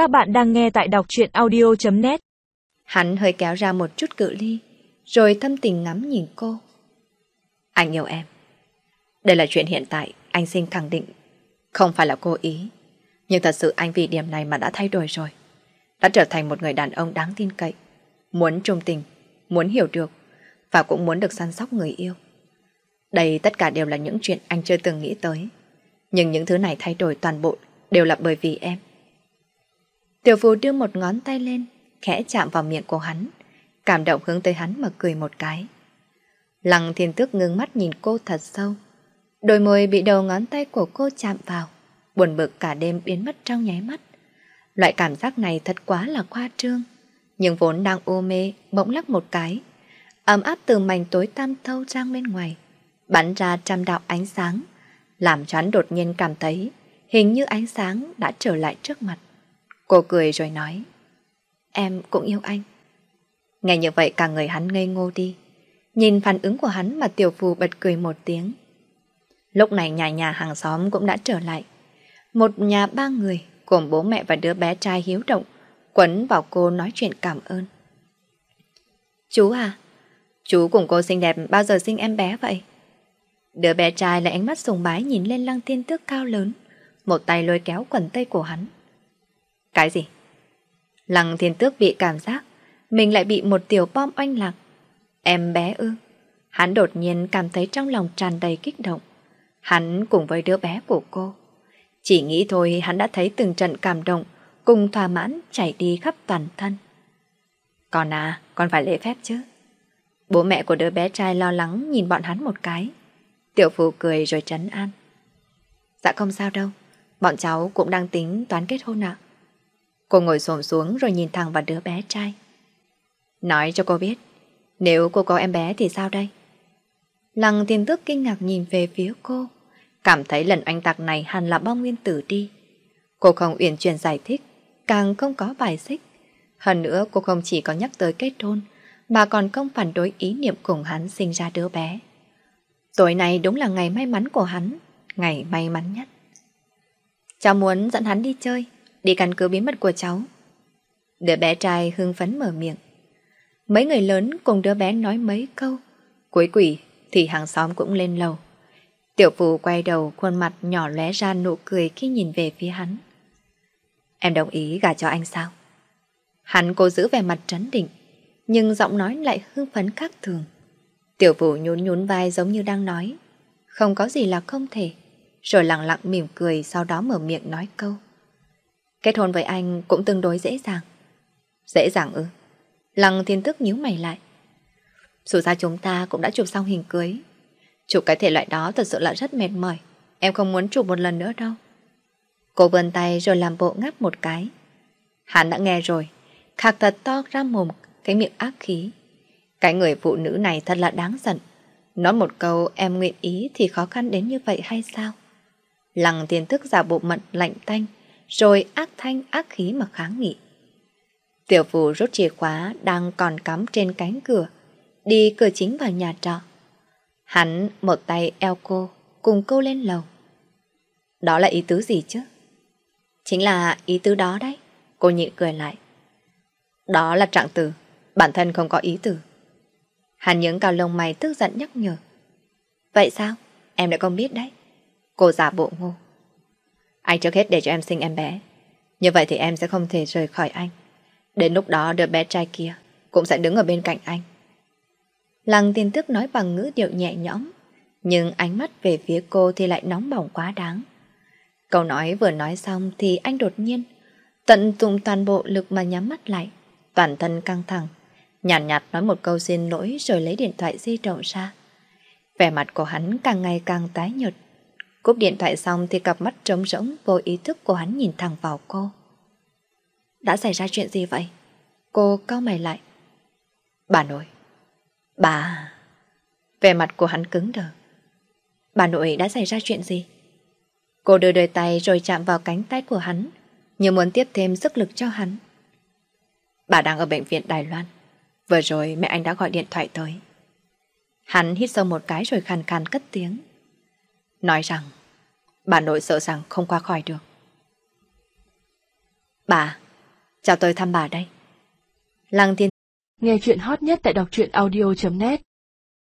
Các bạn đang nghe tại đọc truyện audio.net Hắn hơi kéo ra một chút cự ly, rồi thâm tình ngắm nhìn cô. Anh yêu em. Đây là chuyện hiện tại, anh xin khẳng định. Không phải là cố ý. Nhưng thật sự anh vì điểm này mà đã thay đổi rồi. Đã trở thành một người đàn ông đáng tin cậy. Muốn trung tình, muốn hiểu được, và cũng muốn được săn sóc người yêu. Đây tất cả đều là những chuyện anh chưa từng nghĩ tới. Nhưng những thứ này thay đổi toàn bộ đều là bởi vì em. Tiểu phù đưa một ngón tay lên, khẽ chạm vào miệng của hắn, cảm động hướng tới hắn mà cười một cái. Lăng thiên tước ngưng mắt nhìn cô thật sâu. Đôi môi bị đầu ngón tay của cô chạm vào, buồn bực cả đêm biến mất trong nháy mắt. Loại cảm giác này thật quá là khoa trương, nhưng vốn đang ô mê, bỗng lắc một cái. Ấm áp từ mảnh tối tam thâu trang bên ngoài, bắn ra trăm đạo ánh sáng, làm cho hắn đột nhiên cảm thấy hình như ánh sáng đã trở lại trước mặt. Cô cười rồi nói, em cũng yêu anh. Nghe như vậy cả người hắn ngây ngô đi. Nhìn phản ứng của hắn mà tiểu phù bật cười một tiếng. Lúc này nhà nhà hàng xóm cũng đã trở lại. Một nhà ba người, gồm bố mẹ và đứa bé trai hiếu động, quấn vào cô nói chuyện cảm ơn. Chú à, chú cùng cô xinh đẹp bao giờ sinh em bé vậy? Đứa bé trai lại ánh mắt sùng bái nhìn lên lăng thiên tước cao lớn, một tay lôi kéo quần tay của hắn. Cái gì? Lăng thiên tước bị cảm giác mình lại bị một tiểu bom oanh lạc. Em bé ư? Hắn đột nhiên cảm thấy trong lòng tràn đầy kích động. Hắn cùng với đứa bé của cô. Chỉ nghĩ thôi hắn đã thấy từng trận cảm động cùng thỏa mãn chảy đi khắp toàn thân. Còn à, con phải lễ phép chứ. Bố mẹ của đứa bé trai lo lắng nhìn bọn hắn một cái. Tiểu phụ cười rồi trấn an. Dạ không sao đâu, bọn cháu cũng đang tính toán kết hôn ạ. Cô ngồi xổm xuống rồi nhìn thẳng vào đứa bé trai. Nói cho cô biết, nếu cô có em bé thì sao đây? Lăng thiên tước kinh ngạc nhìn về phía cô, cảm thấy lần anh tạc này hẳn là bom nguyên tử đi. Cô không uyển chuyển giải thích, càng không có bài xích. Hơn nữa cô không chỉ có nhắc tới kết hôn, mà còn không phản đối ý niệm cùng hắn sinh ra đứa bé. Tối nay đúng là ngày may mắn của hắn, ngày may mắn nhất. Cháu muốn dẫn hắn đi chơi, đi căn cứ bí mật của cháu. Đứa bé trai hưng phấn mở miệng. Mấy người lớn cùng đứa bé nói mấy câu. Cuối quỷ thì hàng xóm cũng lên lầu. Tiểu phụ quay đầu khuôn mặt nhỏ lóe ra nụ cười khi nhìn về phía hắn. Em đồng ý gả cho anh sao? Hắn cố giữ vẻ mặt trấn định, nhưng giọng nói lại hưng phấn khác thường. Tiểu phụ nhún nhún vai giống như đang nói. Không có gì là không thể. Rồi lặng lặng mỉm cười sau đó mở miệng nói câu. Kết hôn với anh cũng tương đối dễ dàng. Dễ dàng ư? Lăng thiên tức nhíu mày lại. Dù ra chúng ta cũng đã chụp xong hình cưới. Chụp cái thể loại đó thật sự là rất mệt mỏi. Em không muốn chụp một lần nữa đâu. Cô vươn tay rồi làm bộ ngáp một cái. Hắn đã nghe rồi. Khạc thật to ra mồm cái miệng ác khí. Cái người phụ nữ này thật là đáng giận. Nói một câu em nguyện ý thì khó khăn đến như vậy hay sao? Lăng tiền thức giả bộ mận lạnh tanh, rồi ác thanh ác khí mà kháng nghị. Tiểu phù rút chìa khóa đang còn cắm trên cánh cửa, đi cửa chính vào nhà trọ. Hắn một tay eo cô, cùng cô lên lầu. Đó là ý tứ gì chứ? Chính là ý tứ đó đấy. Cô nhị cười lại. Đó là trạng từ, bản thân không có ý tứ. Hắn những cao lông mày tức giận nhắc nhở. Vậy sao? Em đã không biết đấy. Cô giả bộ ngô. Anh trước hết để cho em sinh em bé. Như vậy thì em sẽ không thể rời khỏi anh. Đến lúc đó đứa bé trai kia cũng sẽ đứng ở bên cạnh anh. Lăng tin tức nói bằng ngữ điệu nhẹ nhõm, nhưng ánh mắt về phía cô thì lại nóng bỏng quá đáng. Câu nói vừa nói xong thì anh đột nhiên tận dụng toàn bộ lực mà nhắm mắt lại, toàn thân căng thẳng, nhàn nhạt, nhạt nói một câu xin lỗi rồi lấy điện thoại di động ra. Vẻ mặt của hắn càng ngày càng tái nhợt. Cúp điện thoại xong thì cặp mắt trống rỗng vô ý thức của hắn nhìn thẳng vào cô. Đã xảy ra chuyện gì vậy? Cô cau mày lại. Bà nội. Bà... Vẻ mặt của hắn cứng đờ. Bà nội đã xảy ra chuyện gì? Cô đưa đôi tay rồi chạm vào cánh tay của hắn, như muốn tiếp thêm sức lực cho hắn. Bà đang ở bệnh viện Đài Loan. Vừa rồi mẹ anh đã gọi điện thoại tới. Hắn hít sâu một cái rồi khàn khàn cất tiếng. Nói rằng, bà nội sợ rằng không qua khỏi được. Bà, Chào tôi thăm bà đây. Lăng Thiên Nghe chuyện hot nhất tại đọc truyện audio.net